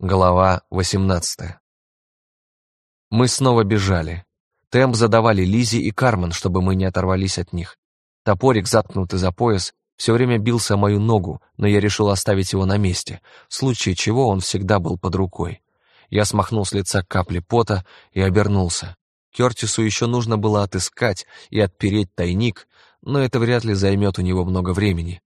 Глава 18 Мы снова бежали. Темп задавали Лизи и Кармен, чтобы мы не оторвались от них. Топорик, заткнутый за пояс, все время бился о мою ногу, но я решил оставить его на месте, в случае чего он всегда был под рукой. Я смахнул с лица капли пота и обернулся. Кертису еще нужно было отыскать и отпереть тайник, но это вряд ли займет у него много времени.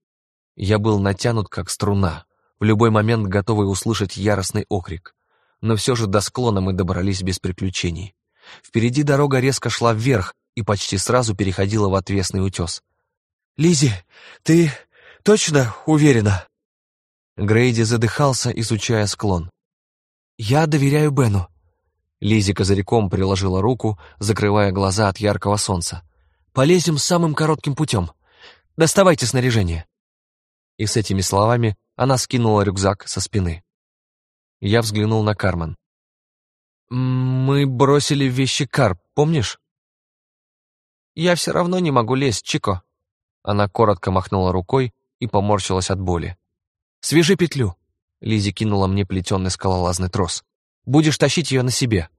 Я был натянут как струна, в любой момент готовый услышать яростный окрик. Но все же до склона мы добрались без приключений. Впереди дорога резко шла вверх и почти сразу переходила в отвесный утес. Лизи, ты точно уверена?» Грейди задыхался, изучая склон. «Я доверяю Бену». Лизи козырьком приложила руку, закрывая глаза от яркого солнца. «Полезем самым коротким путем. Доставайте снаряжение». И с этими словами она скинула рюкзак со спины. Я взглянул на Кармен. «Мы бросили вещи Кар, помнишь?» «Я все равно не могу лезть, Чико». Она коротко махнула рукой и поморщилась от боли. «Свяжи петлю!» Лизи кинула мне плетеный скалолазный трос. «Будешь тащить ее на себе!»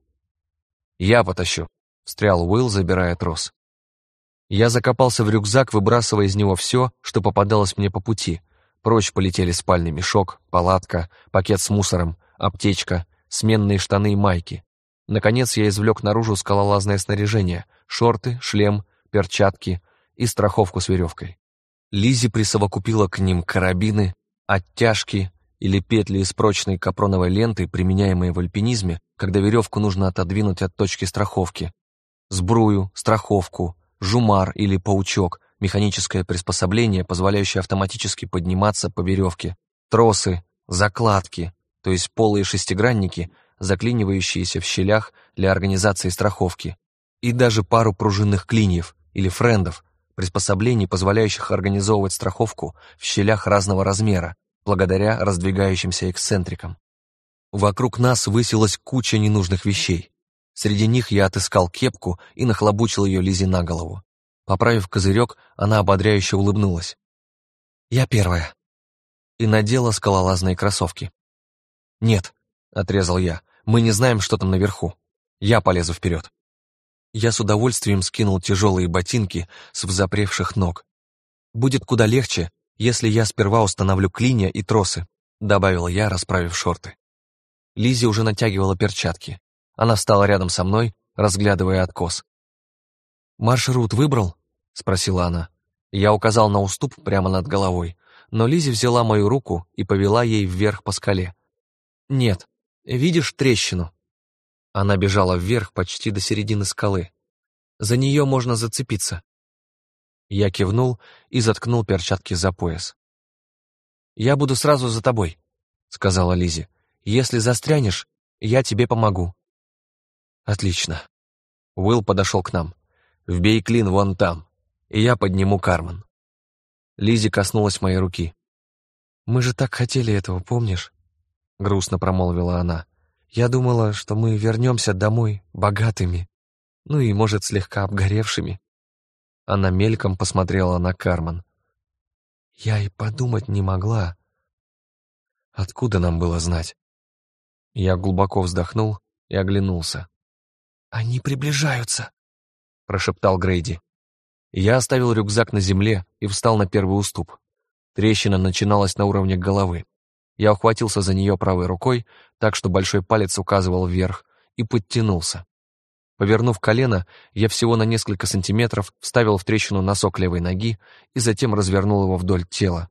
«Я потащу», — встрял Уилл, забирая трос. Я закопался в рюкзак, выбрасывая из него все, что попадалось мне по пути — Прочь полетели спальный мешок, палатка, пакет с мусором, аптечка, сменные штаны и майки. Наконец я извлек наружу скалолазное снаряжение, шорты, шлем, перчатки и страховку с веревкой. Лизи присовокупила к ним карабины, оттяжки или петли из прочной капроновой ленты, применяемые в альпинизме, когда веревку нужно отодвинуть от точки страховки, сбрую, страховку, жумар или паучок, механическое приспособление, позволяющее автоматически подниматься по веревке, тросы, закладки, то есть полые шестигранники, заклинивающиеся в щелях для организации страховки, и даже пару пружинных клиньев или френдов, приспособлений, позволяющих организовывать страховку в щелях разного размера, благодаря раздвигающимся эксцентрикам. Вокруг нас высилась куча ненужных вещей. Среди них я отыскал кепку и нахлобучил ее Лизе на голову. Поправив козырек, она ободряюще улыбнулась. «Я первая». И надела скалолазные кроссовки. «Нет», — отрезал я, — «мы не знаем, что там наверху. Я полезу вперед». Я с удовольствием скинул тяжелые ботинки с взапревших ног. «Будет куда легче, если я сперва установлю клинья и тросы», — добавил я, расправив шорты. Лизи уже натягивала перчатки. Она встала рядом со мной, разглядывая откос. «Маршрут выбрал?» — спросила она. Я указал на уступ прямо над головой, но Лизи взяла мою руку и повела ей вверх по скале. «Нет, видишь трещину?» Она бежала вверх почти до середины скалы. «За нее можно зацепиться». Я кивнул и заткнул перчатки за пояс. «Я буду сразу за тобой», — сказала Лизи. «Если застрянешь, я тебе помогу». «Отлично». Уилл подошел к нам. Вбей клин вон там, и я подниму Кармен. Лизи коснулась моей руки. «Мы же так хотели этого, помнишь?» Грустно промолвила она. «Я думала, что мы вернемся домой богатыми, ну и, может, слегка обгоревшими». Она мельком посмотрела на Кармен. «Я и подумать не могла. Откуда нам было знать?» Я глубоко вздохнул и оглянулся. «Они приближаются!» — прошептал Грейди. Я оставил рюкзак на земле и встал на первый уступ. Трещина начиналась на уровне головы. Я ухватился за нее правой рукой, так что большой палец указывал вверх, и подтянулся. Повернув колено, я всего на несколько сантиметров вставил в трещину носок левой ноги и затем развернул его вдоль тела.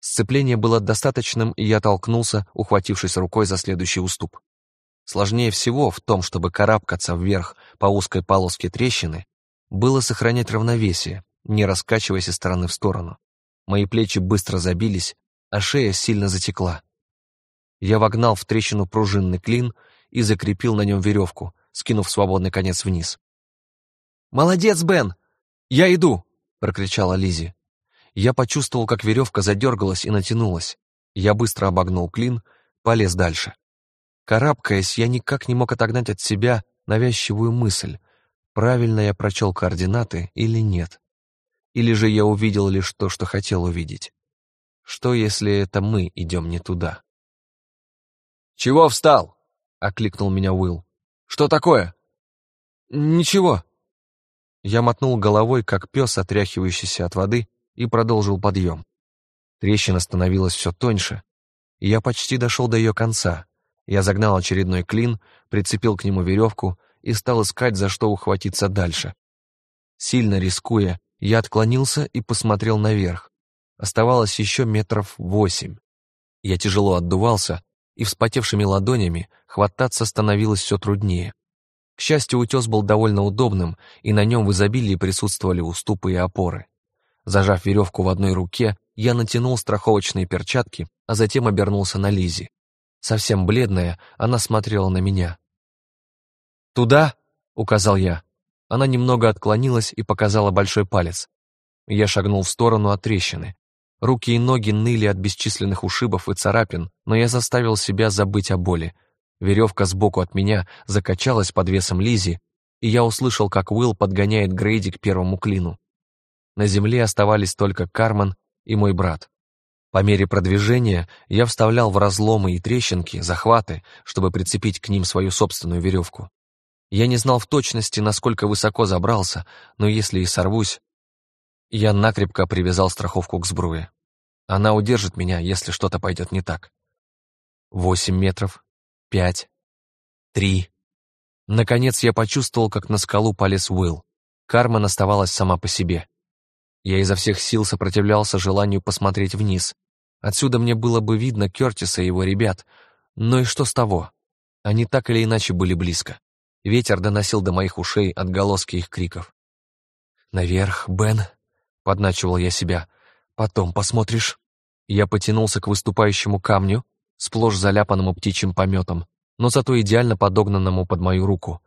Сцепление было достаточным, и я толкнулся, ухватившись рукой за следующий уступ. Сложнее всего в том, чтобы карабкаться вверх по узкой полоске трещины, было сохранять равновесие, не раскачиваясь из стороны в сторону. Мои плечи быстро забились, а шея сильно затекла. Я вогнал в трещину пружинный клин и закрепил на нем веревку, скинув свободный конец вниз. «Молодец, Бен! Я иду!» — прокричала Лизи. Я почувствовал, как веревка задергалась и натянулась. Я быстро обогнул клин, полез дальше. Карабкаясь, я никак не мог отогнать от себя навязчивую мысль — правильно я прочел координаты или нет. Или же я увидел лишь то, что хотел увидеть. Что, если это мы идем не туда? «Чего встал?» — окликнул меня Уилл. «Что такое?» «Ничего». Я мотнул головой, как пес, отряхивающийся от воды, и продолжил подъем. Трещина становилась все тоньше, и я почти дошел до ее конца. Я загнал очередной клин, прицепил к нему веревку и стал искать, за что ухватиться дальше. Сильно рискуя, я отклонился и посмотрел наверх. Оставалось еще метров восемь. Я тяжело отдувался, и вспотевшими ладонями хвататься становилось все труднее. К счастью, утес был довольно удобным, и на нем в изобилии присутствовали уступы и опоры. Зажав веревку в одной руке, я натянул страховочные перчатки, а затем обернулся на Лизи. Совсем бледная, она смотрела на меня. «Туда?» — указал я. Она немного отклонилась и показала большой палец. Я шагнул в сторону от трещины. Руки и ноги ныли от бесчисленных ушибов и царапин, но я заставил себя забыть о боли. Веревка сбоку от меня закачалась под весом Лизи, и я услышал, как Уилл подгоняет Грейди к первому клину. На земле оставались только Карман и мой брат. По мере продвижения я вставлял в разломы и трещинки захваты, чтобы прицепить к ним свою собственную веревку. Я не знал в точности, насколько высоко забрался, но если и сорвусь, я накрепко привязал страховку к сбруе. Она удержит меня, если что-то пойдет не так. Восемь метров, пять, три. Наконец я почувствовал, как на скалу полез Уилл. Кармен оставалась сама по себе. Я изо всех сил сопротивлялся желанию посмотреть вниз. Отсюда мне было бы видно Кертиса и его ребят. Но и что с того? Они так или иначе были близко. Ветер доносил до моих ушей отголоски их криков. «Наверх, Бен!» — подначивал я себя. «Потом посмотришь». Я потянулся к выступающему камню, сплошь заляпанному птичьим пометом, но зато идеально подогнанному под мою руку.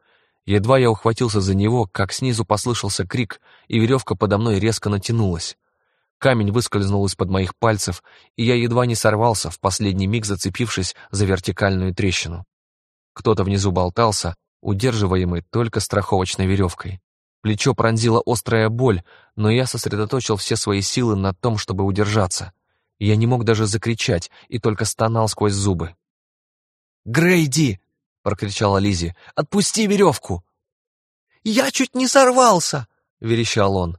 Едва я ухватился за него, как снизу послышался крик, и веревка подо мной резко натянулась. Камень выскользнул из-под моих пальцев, и я едва не сорвался, в последний миг зацепившись за вертикальную трещину. Кто-то внизу болтался, удерживаемый только страховочной веревкой. Плечо пронзила острая боль, но я сосредоточил все свои силы на том, чтобы удержаться. Я не мог даже закричать и только стонал сквозь зубы. «Грейди!» прокричала Лизи. «Отпусти веревку!» «Я чуть не сорвался!» — верещал он.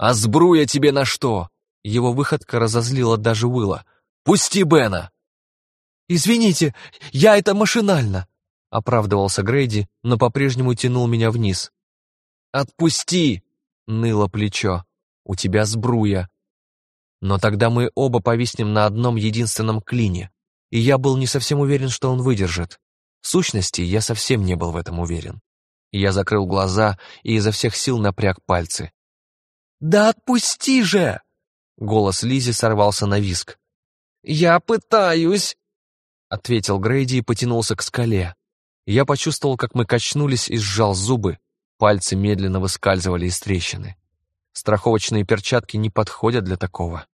«А сбруя тебе на что?» Его выходка разозлила даже Уилла. «Пусти Бена!» «Извините, я это машинально!» — оправдывался Грейди, но по-прежнему тянул меня вниз. «Отпусти!» — ныло плечо. «У тебя сбруя!» Но тогда мы оба повиснем на одном единственном клине, и я был не совсем уверен, что он выдержит. В сущности, я совсем не был в этом уверен. Я закрыл глаза и изо всех сил напряг пальцы. «Да отпусти же!» Голос Лизи сорвался на виск. «Я пытаюсь!» Ответил Грейди и потянулся к скале. Я почувствовал, как мы качнулись и сжал зубы. Пальцы медленно выскальзывали из трещины. Страховочные перчатки не подходят для такого.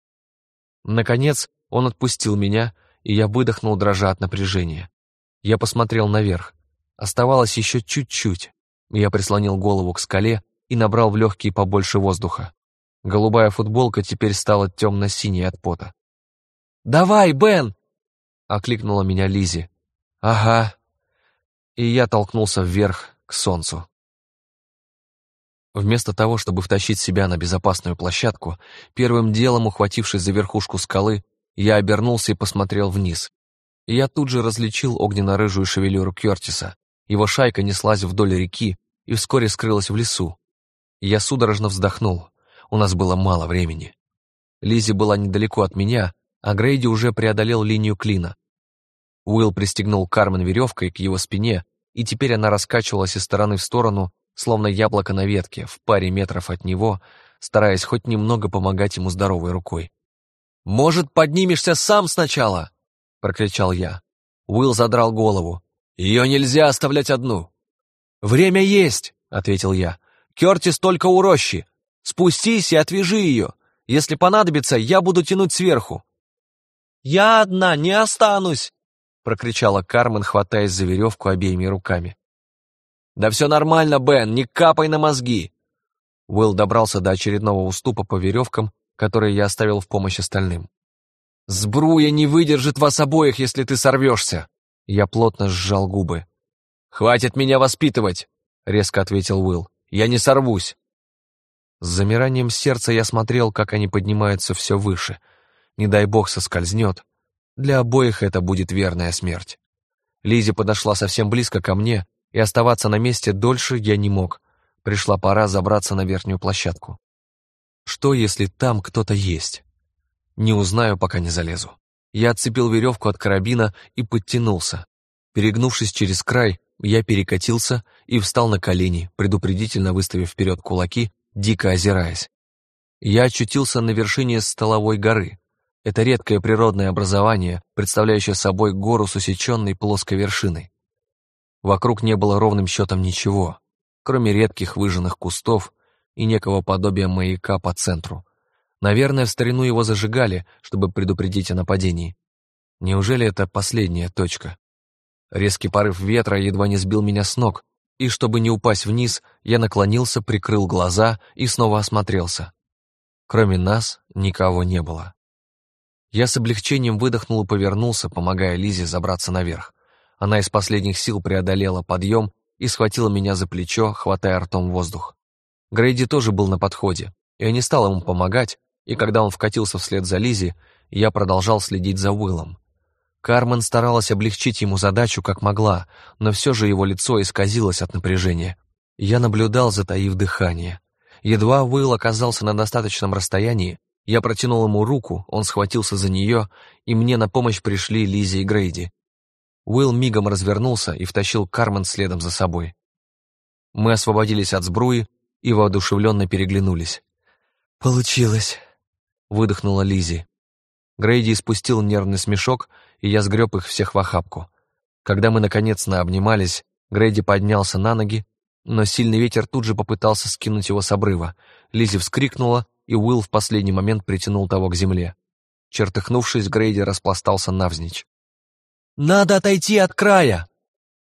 Наконец, он отпустил меня, и я выдохнул, дрожа от напряжения. Я посмотрел наверх. Оставалось еще чуть-чуть. Я прислонил голову к скале и набрал в легкие побольше воздуха. Голубая футболка теперь стала темно-синей от пота. «Давай, Бен!» — окликнула меня Лизи. «Ага». И я толкнулся вверх, к солнцу. Вместо того, чтобы втащить себя на безопасную площадку, первым делом, ухватившись за верхушку скалы, я обернулся и посмотрел вниз я тут же различил огненно-рыжую шевелюру Кертиса. Его шайка неслась вдоль реки и вскоре скрылась в лесу. Я судорожно вздохнул. У нас было мало времени. Лизи была недалеко от меня, а Грейди уже преодолел линию клина. Уилл пристегнул Кармен веревкой к его спине, и теперь она раскачивалась из стороны в сторону, словно яблоко на ветке, в паре метров от него, стараясь хоть немного помогать ему здоровой рукой. «Может, поднимешься сам сначала?» прокричал я. Уилл задрал голову. «Ее нельзя оставлять одну!» «Время есть!» — ответил я. «Кертис только у рощи. Спустись и отвяжи ее. Если понадобится, я буду тянуть сверху». «Я одна не останусь!» — прокричала Кармен, хватаясь за веревку обеими руками. «Да все нормально, Бен, не капай на мозги!» Уилл добрался до очередного уступа по веревкам, которые я оставил в помощь остальным. Сбруя не выдержит вас обоих, если ты сорвешься. Я плотно сжал губы. «Хватит меня воспитывать!» — резко ответил Уилл. «Я не сорвусь!» С замиранием сердца я смотрел, как они поднимаются все выше. Не дай бог соскользнет. Для обоих это будет верная смерть. Лизи подошла совсем близко ко мне, и оставаться на месте дольше я не мог. Пришла пора забраться на верхнюю площадку. Что, если там кто-то есть? Не узнаю, пока не залезу. Я отцепил веревку от карабина и подтянулся. Перегнувшись через край, я перекатился и встал на колени, предупредительно выставив вперед кулаки, дико озираясь. Я очутился на вершине столовой горы. Это редкое природное образование, представляющее собой гору с усеченной плоской вершиной. Вокруг не было ровным счетом ничего, кроме редких выжженных кустов и некого подобия маяка по центру. Наверное, в старину его зажигали, чтобы предупредить о нападении. Неужели это последняя точка? Резкий порыв ветра едва не сбил меня с ног, и чтобы не упасть вниз, я наклонился, прикрыл глаза и снова осмотрелся. Кроме нас никого не было. Я с облегчением выдохнул и повернулся, помогая Лизе забраться наверх. Она из последних сил преодолела подъем и схватила меня за плечо, хватая ртом воздух. Грейди тоже был на подходе, и я не стал ему помогать, и когда он вкатился вслед за Лизи, я продолжал следить за Уиллом. Кармен старалась облегчить ему задачу как могла, но все же его лицо исказилось от напряжения. Я наблюдал, затаив дыхание. Едва Уилл оказался на достаточном расстоянии, я протянул ему руку, он схватился за нее, и мне на помощь пришли Лизи и Грейди. Уилл мигом развернулся и втащил Кармен следом за собой. Мы освободились от сбруи и воодушевленно переглянулись. «Получилось», — выдохнула Лизи. Грейди испустил нервный смешок, и я сгреб их всех в охапку. Когда мы, наконец, наобнимались, Грейди поднялся на ноги, но сильный ветер тут же попытался скинуть его с обрыва. Лизи вскрикнула, и Уилл в последний момент притянул того к земле. Чертыхнувшись, Грейди распластался навзничь. «Надо отойти от края!»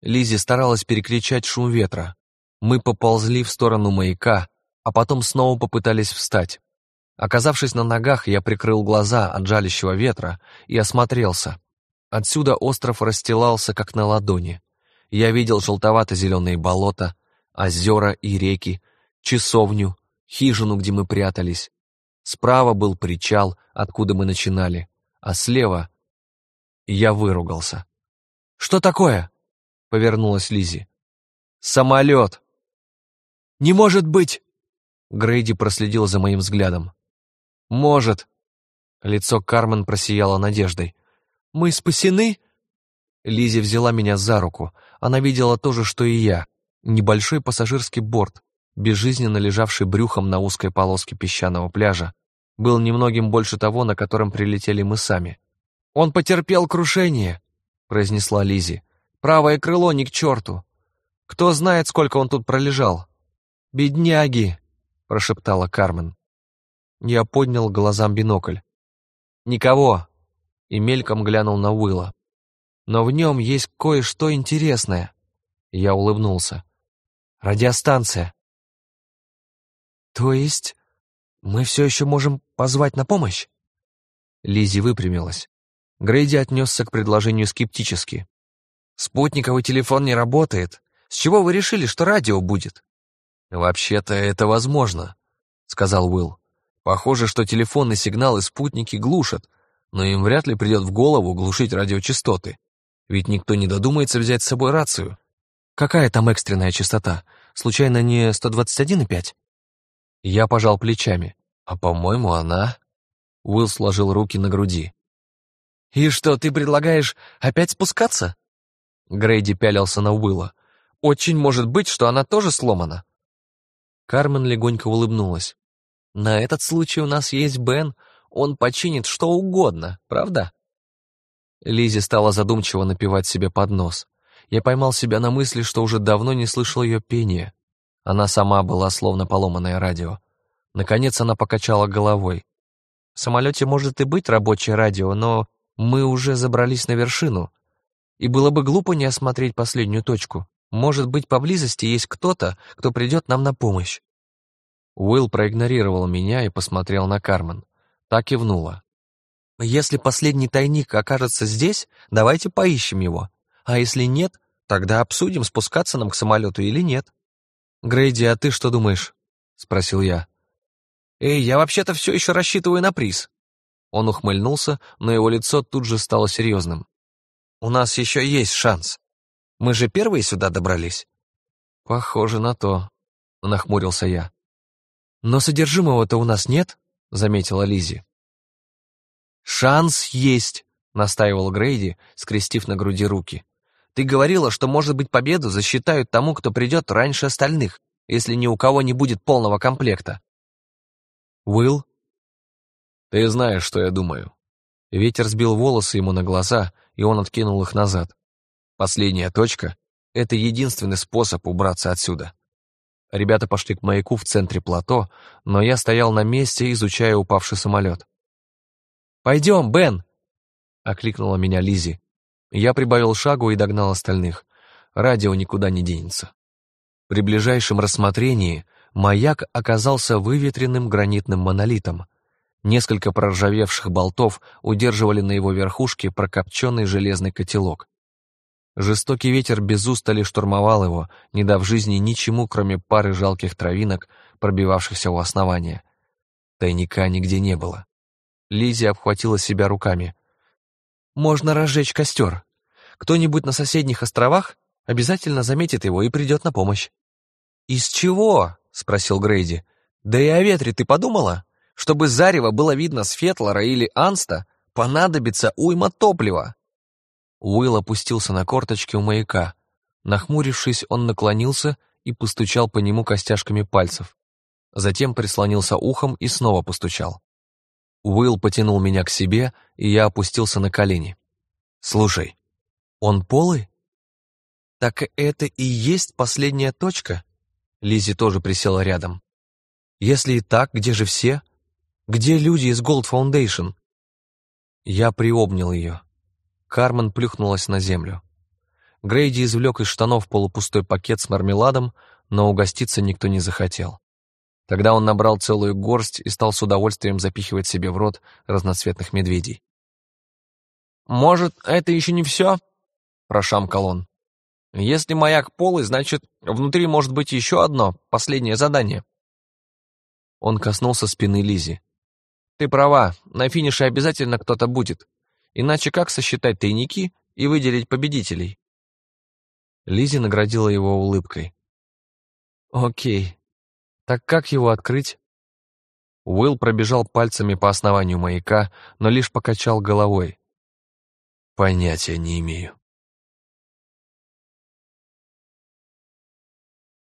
Лизи старалась перекричать шум ветра. Мы поползли в сторону маяка, а потом снова попытались встать. Оказавшись на ногах, я прикрыл глаза от жалящего ветра и осмотрелся. Отсюда остров расстилался, как на ладони. Я видел желтовато-зеленые болота, озера и реки, часовню, хижину, где мы прятались. Справа был причал, откуда мы начинали, а слева... Я выругался. «Что такое?» — повернулась Лизи. «Самолет!» «Не может быть!» Грейди проследил за моим взглядом. «Может». Лицо Кармен просияло надеждой. «Мы спасены?» Лизи взяла меня за руку. Она видела то же, что и я. Небольшой пассажирский борт, безжизненно лежавший брюхом на узкой полоске песчаного пляжа, был немногим больше того, на котором прилетели мы сами. «Он потерпел крушение», — произнесла Лизи. «Правое крыло ни к черту. Кто знает, сколько он тут пролежал?» «Бедняги», — прошептала Кармен. Я поднял глазам бинокль. «Никого!» И мельком глянул на Уилла. «Но в нем есть кое-что интересное». Я улыбнулся. «Радиостанция». «То есть мы все еще можем позвать на помощь?» Лизи выпрямилась. Грейди отнесся к предложению скептически. «Спутниковый телефон не работает. С чего вы решили, что радио будет?» «Вообще-то это возможно», — сказал Уилл. Похоже, что телефонный сигнал и спутники глушат, но им вряд ли придет в голову глушить радиочастоты. Ведь никто не додумается взять с собой рацию. Какая там экстренная частота? Случайно не 121,5? Я пожал плечами. А по-моему, она... Уилл сложил руки на груди. «И что, ты предлагаешь опять спускаться?» Грейди пялился на Уилла. «Очень может быть, что она тоже сломана». Кармен легонько улыбнулась. На этот случай у нас есть Бен, он починит что угодно, правда?» Лизи стала задумчиво напевать себе под нос. Я поймал себя на мысли, что уже давно не слышал ее пения. Она сама была словно поломанное радио. Наконец она покачала головой. «В самолете может и быть рабочее радио, но мы уже забрались на вершину. И было бы глупо не осмотреть последнюю точку. Может быть, поблизости есть кто-то, кто придет нам на помощь. Уилл проигнорировал меня и посмотрел на Кармен. Так кивнула. «Если последний тайник окажется здесь, давайте поищем его. А если нет, тогда обсудим, спускаться нам к самолету или нет. «Грейди, а ты что думаешь?» — спросил я. «Эй, я вообще-то все еще рассчитываю на приз». Он ухмыльнулся, но его лицо тут же стало серьезным. «У нас еще есть шанс. Мы же первые сюда добрались». «Похоже на то», — нахмурился я. «Но содержимого-то у нас нет», — заметила Лизи. «Шанс есть», — настаивал Грейди, скрестив на груди руки. «Ты говорила, что, может быть, победу засчитают тому, кто придет раньше остальных, если ни у кого не будет полного комплекта». «Уилл?» «Ты знаешь, что я думаю». Ветер сбил волосы ему на глаза, и он откинул их назад. Последняя точка — это единственный способ убраться отсюда. Ребята пошли к маяку в центре плато, но я стоял на месте, изучая упавший самолет. «Пойдем, Бен!» — окликнула меня Лизи. Я прибавил шагу и догнал остальных. Радио никуда не денется. При ближайшем рассмотрении маяк оказался выветренным гранитным монолитом. Несколько проржавевших болтов удерживали на его верхушке прокопченный железный котелок. Жестокий ветер без устали штурмовал его, не дав жизни ничему, кроме пары жалких травинок, пробивавшихся у основания. Тайника нигде не было. Лизи обхватила себя руками. «Можно разжечь костер. Кто-нибудь на соседних островах обязательно заметит его и придет на помощь». «Из чего?» — спросил Грейди. «Да и о ветре ты подумала? Чтобы зарево было видно с Фетлора или Анста, понадобится уйма топлива». Уилл опустился на корточки у маяка. Нахмурившись, он наклонился и постучал по нему костяшками пальцев. Затем прислонился ухом и снова постучал. Уилл потянул меня к себе, и я опустился на колени. «Слушай, он полый?» «Так это и есть последняя точка?» Лизи тоже присела рядом. «Если и так, где же все? Где люди из Gold Foundation?» Я приобнял ее. Кармен плюхнулась на землю. Грейди извлек из штанов полупустой пакет с мармеладом, но угоститься никто не захотел. Тогда он набрал целую горсть и стал с удовольствием запихивать себе в рот разноцветных медведей. «Может, это еще не все?» — прошамкал он. «Если маяк полый, значит, внутри может быть еще одно, последнее задание». Он коснулся спины Лизи. «Ты права, на финише обязательно кто-то будет. Иначе как сосчитать тайники и выделить победителей? Лизи наградила его улыбкой. Окей. Так как его открыть? Уилл пробежал пальцами по основанию маяка, но лишь покачал головой. Понятия не имею.